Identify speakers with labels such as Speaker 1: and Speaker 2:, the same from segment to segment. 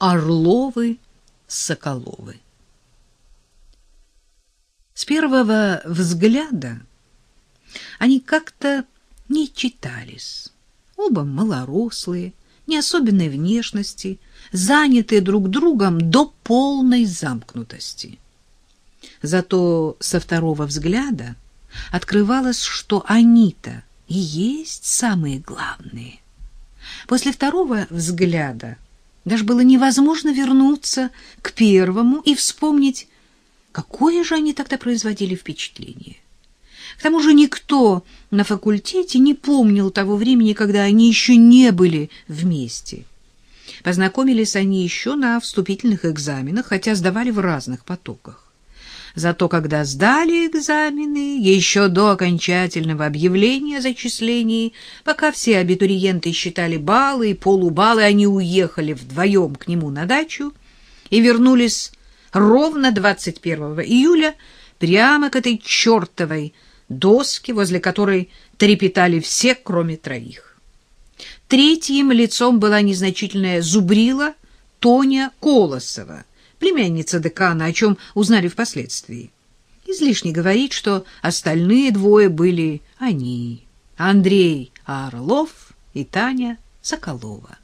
Speaker 1: Орловы-Соколовы. С первого взгляда они как-то не читались. Оба малорослые, не особенной внешности, занятые друг другом до полной замкнутости. Зато со второго взгляда открывалось, что они-то и есть самые главные. После второго взгляда даже было невозможно вернуться к первому и вспомнить, какое же они тогда производили впечатление. К тому же никто на факультете не помнил того времени, когда они еще не были вместе. Познакомились они еще на вступительных экзаменах, хотя сдавали в разных потоках. Зато когда сдали экзамены, еще до окончательного объявления о зачислении, пока все абитуриенты считали баллы и полубаллы, они уехали вдвоем к нему на дачу и вернулись ровно 21 июля прямо к этой чертовой доске, возле которой трепетали все, кроме троих. Третьим лицом была незначительная зубрила Тоня Колосова — племянница декана, о чем узнали впоследствии. Излишне говорить, что остальные двое были они, Андрей Орлов и Таня Соколова.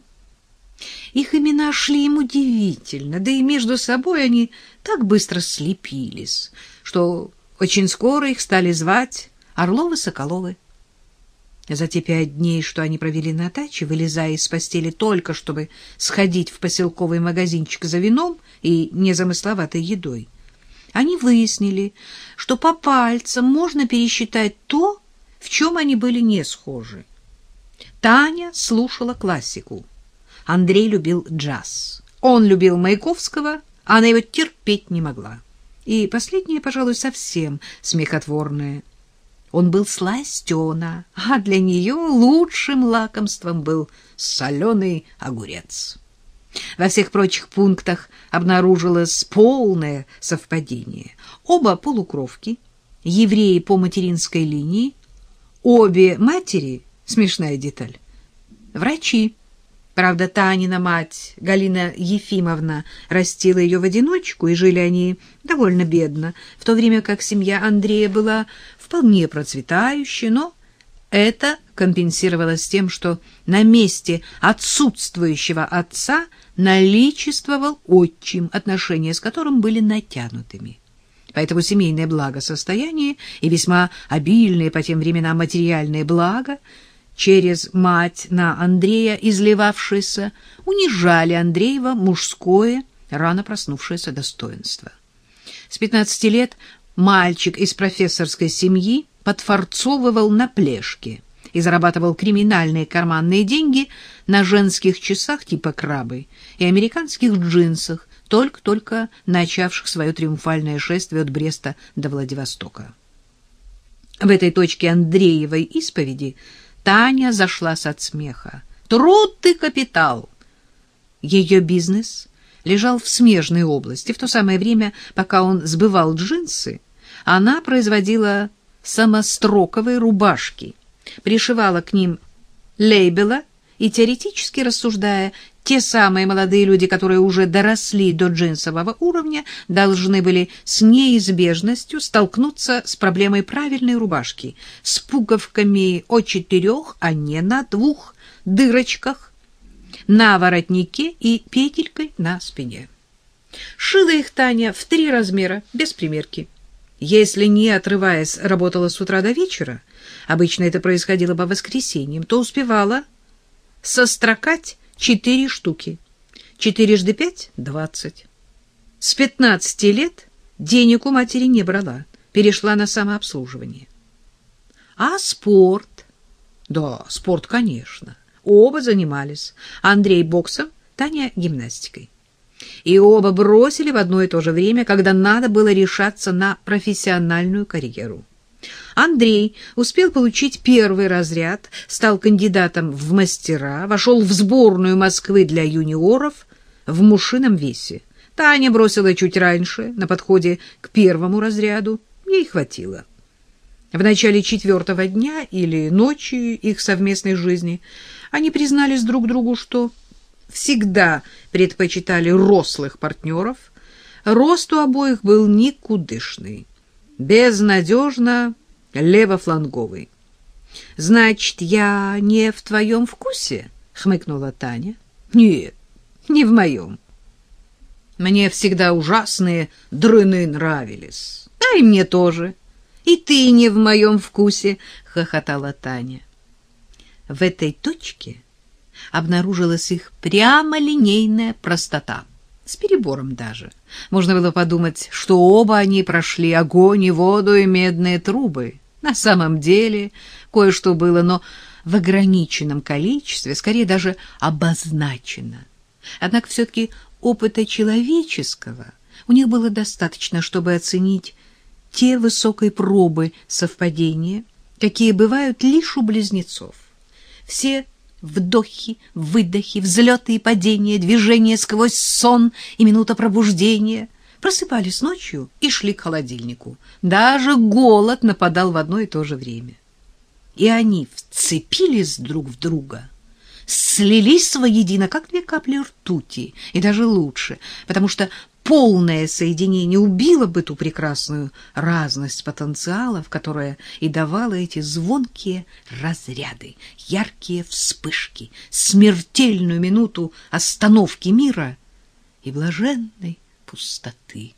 Speaker 1: Их имена шли им удивительно, да и между собой они так быстро слепились, что очень скоро их стали звать Орловы-Соколовы. За те пять дней, что они провели на даче, вылезая из постели только, чтобы сходить в поселковый магазинчик за вином и незамысловатой едой, они выяснили, что по пальцам можно пересчитать то, в чем они были не схожи. Таня слушала классику. Андрей любил джаз. Он любил Маяковского, а она его терпеть не могла. И последнее, пожалуй, совсем смехотворное — он был сластена, а для нее лучшим лакомством был соленый огурец. Во всех прочих пунктах обнаружилось полное совпадение. Оба полукровки, евреи по материнской линии, обе матери, смешная деталь, врачи. Правда, Танина мать, Галина Ефимовна, растила ее в одиночку, и жили они довольно бедно, в то время как семья Андрея была вполне процветающей, но это компенсировалось тем, что на месте отсутствующего отца наличествовал отчим, отношения с которым были натянутыми. Поэтому семейное благосостояние и весьма обильные по тем временам материальные блага через мать на Андрея изливавшиеся, унижали Андреева мужское, рано проснувшееся достоинство. С 15 лет мальчик из профессорской семьи подфорцовывал на плешке и зарабатывал криминальные карманные деньги на женских часах типа крабы и американских джинсах, только-только начавших свое триумфальное шествие от Бреста до Владивостока. В этой точке Андреевой исповеди – Таня зашлась от смеха. «Труд ты капитал!» Ее бизнес лежал в смежной области. В то самое время, пока он сбывал джинсы, она производила самостроковые рубашки, пришивала к ним лейбела и, теоретически рассуждая, те самые молодые люди, которые уже доросли до джинсового уровня, должны были с неизбежностью столкнуться с проблемой правильной рубашки, с пуговками о четырех, а не на двух дырочках, на воротнике и петелькой на спине. Шила их Таня в три размера, без примерки. Если не отрываясь работала с утра до вечера, обычно это происходило по воскресеньям, то успевала сострокать четыре штуки. Четырежды пять — двадцать. С пятнадцати лет денег у матери не брала, перешла на самообслуживание. А спорт? Да, спорт, конечно. Оба занимались. Андрей боксом, Таня гимнастикой. И оба бросили в одно и то же время, когда надо было решаться на профессиональную карьеру. Андрей успел получить первый разряд, стал кандидатом в мастера, вошел в сборную Москвы для юниоров в мушином весе. Таня бросила чуть раньше, на подходе к первому разряду. Ей хватило. В начале четвертого дня или ночи их совместной жизни они признались друг другу, что всегда предпочитали рослых партнеров. Рост у обоих был никудышный, безнадежно левофланговый. «Значит, я не в твоем вкусе?» — хмыкнула Таня. «Нет, не в моем. Мне всегда ужасные дрыны нравились. Да и мне тоже. И ты не в моем вкусе», — хохотала Таня. В этой точке обнаружилась их прямолинейная простота, с перебором даже. Можно было подумать, что оба они прошли огонь и воду и медные трубы. На самом деле кое-что было, но в ограниченном количестве, скорее даже обозначено. Однако все-таки опыта человеческого у них было достаточно, чтобы оценить те высокой пробы совпадения, какие бывают лишь у близнецов. Все вдохи, выдохи, взлеты и падения, движения сквозь сон и минута пробуждения. Просыпались ночью и шли к холодильнику. Даже голод нападал в одно и то же время. И они вцепились друг в друга, слились воедино, как две капли ртути, и даже лучше, потому что полное соединение убило бы ту прекрасную разность потенциалов, которая и давала эти звонкие разряды, яркие вспышки, смертельную минуту остановки мира и блаженной пустоты.